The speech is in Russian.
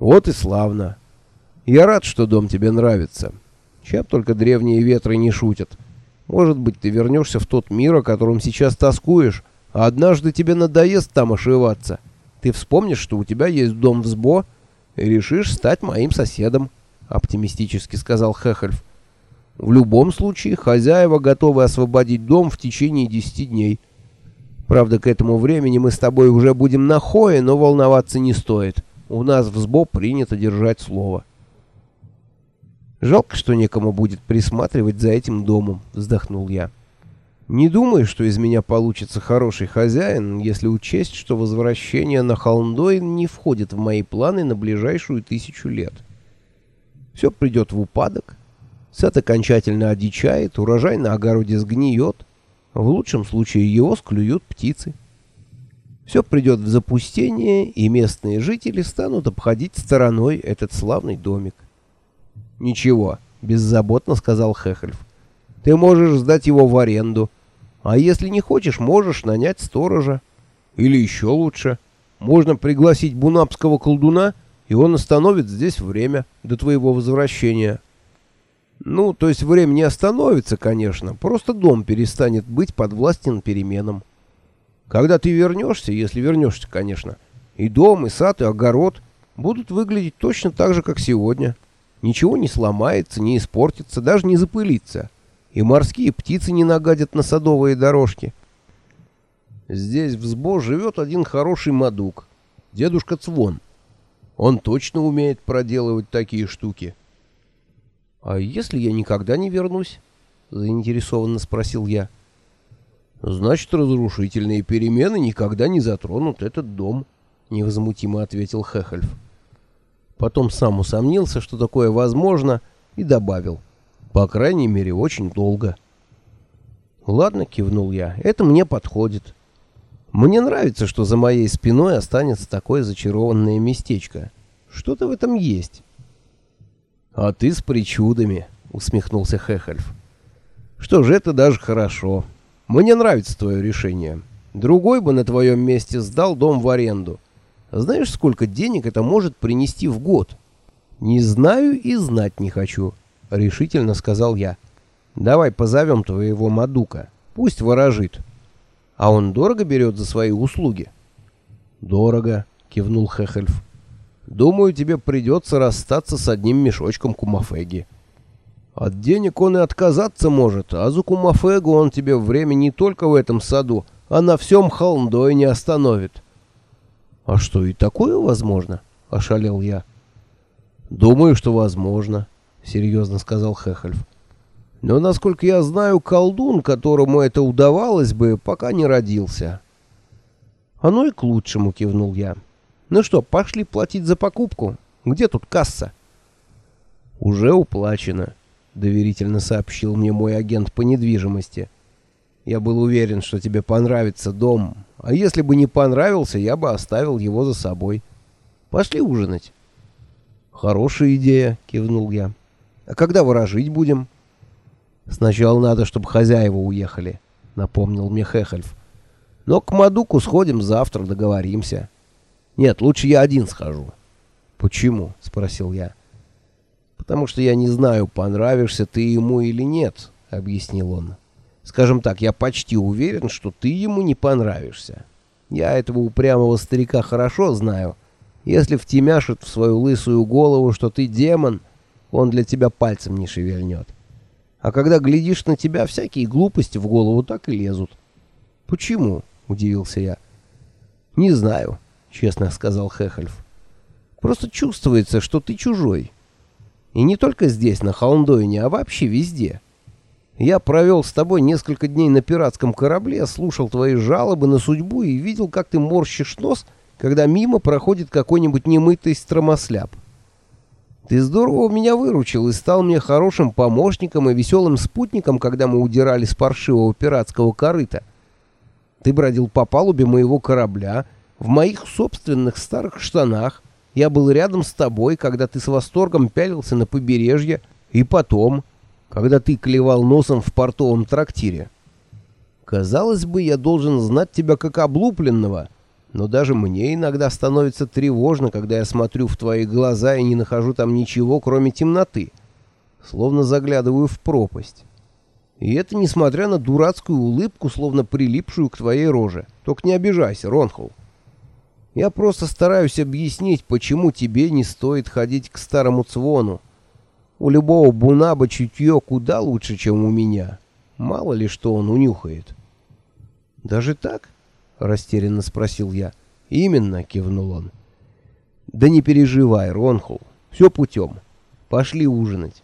Вот и славно. Я рад, что дом тебе нравится. Чем только древние ветры не шутят. Может быть, ты вернешься в тот мир, о котором сейчас тоскуешь, а однажды тебе надоест там ошиваться. Ты вспомнишь, что у тебя есть дом в Сбо, и решишь стать моим соседом, — оптимистически сказал Хехельф. В любом случае, хозяева готовы освободить дом в течение десяти дней. Правда, к этому времени мы с тобой уже будем на хое, но волноваться не стоит. У нас в СБО принято держать слово. Жалко, что некому будет присматривать за этим домом, вздохнул я. Не думаю, что из меня получится хороший хозяин, если учесть, что возвращение на Холмдойн не входит в мои планы на ближайшую тысячу лет. Все придет в упадок, сад окончательно одичает, урожай на огороде сгниет, в лучшем случае его склюют птицы. Все придет в запустение, и местные жители станут обходить стороной этот славный домик. «Ничего», — беззаботно сказал Хехельф. «Ты можешь сдать его в аренду, а если не хочешь, можешь нанять сторожа. Или еще лучше, можно пригласить бунапского колдуна, и он остановит здесь время до твоего возвращения». Ну, то есть время не остановится, конечно, просто дом перестанет быть подвластен переменам. Когда ты вернешься, если вернешься, конечно, и дом, и сад, и огород будут выглядеть точно так же, как сегодня. Ничего не сломается, не испортится, даже не запылится. И морские птицы не нагадят на садовые дорожки. Здесь в Сбо живет один хороший мадук, дедушка Цвон. Он точно умеет проделывать такие штуки. «А если я никогда не вернусь?» — заинтересованно спросил я. «Значит, разрушительные перемены никогда не затронут этот дом», — невозмутимо ответил Хехельф. Потом сам усомнился, что такое возможно, и добавил. «По крайней мере, очень долго». «Ладно», — кивнул я, — «это мне подходит. Мне нравится, что за моей спиной останется такое зачарованное местечко. Что-то в этом есть». «А ты с причудами», — усмехнулся Хехельф. «Что же, это даже хорошо. Мне нравится твое решение. Другой бы на твоем месте сдал дом в аренду. Знаешь, сколько денег это может принести в год?» «Не знаю и знать не хочу», — решительно сказал я. «Давай позовем твоего Мадука. Пусть ворожит. А он дорого берет за свои услуги?» «Дорого», — кивнул Хехельф. Думаю, тебе придется расстаться с одним мешочком кумафеги. От денег он и отказаться может, а за кумафегу он тебе время не только в этом саду, а на всем холмдой не остановит. — А что, и такое возможно? — ошалел я. — Думаю, что возможно, — серьезно сказал Хехельф. — Но, насколько я знаю, колдун, которому это удавалось бы, пока не родился. — Оно и к лучшему, — кивнул я. — ну что, пошли платить за покупку? Где тут касса? Уже уплачено, доверительно сообщил мне мой агент по недвижимости. Я был уверен, что тебе понравится дом, а если бы не понравился, я бы оставил его за собой. Пошли ужинать. Хорошая идея, кивнул я. А когда ворожить будем? Сначала надо, чтобы хозяева уехали, напомнил мне Хехельф. Но к Мадуку сходим завтра, договоримся. Нет, лучше я один схожу. Почему? спросил я. Потому что я не знаю, понравишься ты ему или нет, объяснил он. Скажем так, я почти уверен, что ты ему не понравишься. Я этого упрямого старика хорошо знаю. Если втемяшит в свою лысую голову, что ты демон, он для тебя пальцем не шевельнет. А когда глядишь на тебя, всякие глупости в голову так и лезут. Почему? удивился я. Не знаю. — честно сказал Хехельф. «Просто чувствуется, что ты чужой. И не только здесь, на Холмдойне, а вообще везде. Я провел с тобой несколько дней на пиратском корабле, слушал твои жалобы на судьбу и видел, как ты морщишь нос, когда мимо проходит какой-нибудь немытый стромосляп. Ты здорово меня выручил и стал мне хорошим помощником и веселым спутником, когда мы удирали с паршивого пиратского корыта. Ты бродил по палубе моего корабля — в моих собственных старых штанах я был рядом с тобой, когда ты с восторгом пялился на побережье, и потом, когда ты клевал носом в портовом трактире. Казалось бы, я должен знать тебя как облупленного, Но даже мне иногда становится тревожно, когда я смотрю в твои глаза и не нахожу там ничего, кроме темноты. Словно заглядываю в пропасть. И это несмотря на дурацкую улыбку, словно прилипшую к твоей роже. Только не обижайся, Ронхол. Я просто стараюсь объяснить, почему тебе не стоит ходить к старому Цвону. У любого бунаба чутье куда лучше, чем у меня. Мало ли что он унюхает. «Даже так?» — растерянно спросил я. «Именно», — кивнул он. «Да не переживай, Ронхул. Все путем. Пошли ужинать».